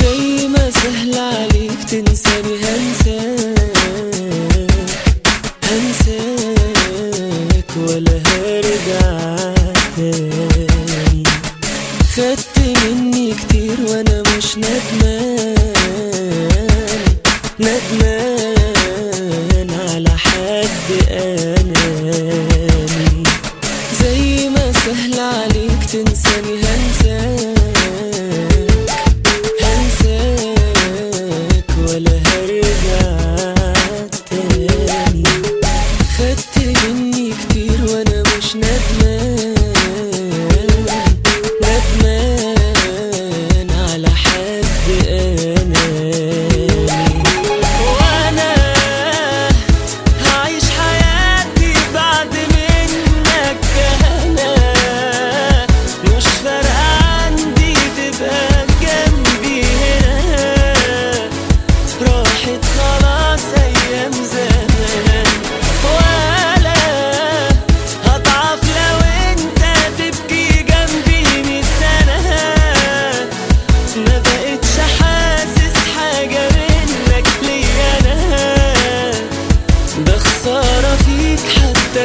زي ما سهل عليك تنساني هنساك هنساك ولا هرجع تاني خدت مني كتير وأنا مش ندمان ندمان.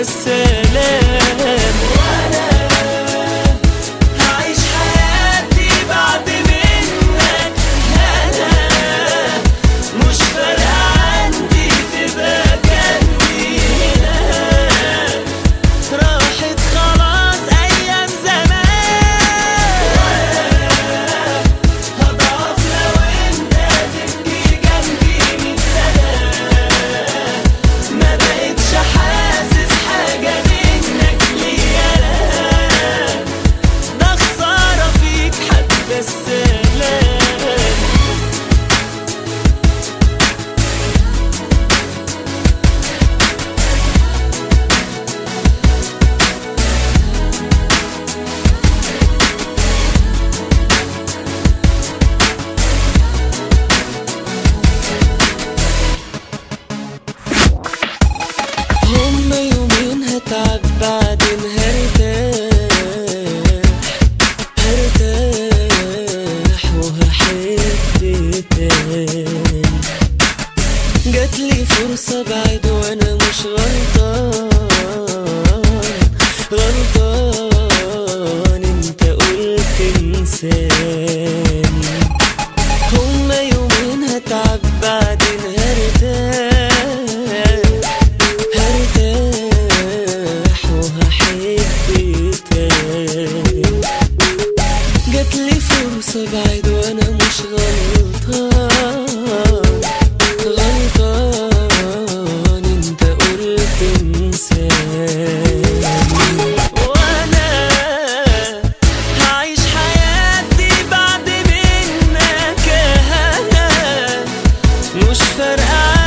say بعيد وأنا مش غلطان؟ غلطان. انت قلت انساني هما يومين هتعب بعدين هرتاح. هرتاح وهحب تاني. جاتلي فرصة بعيد وأنا مش غلطان. but I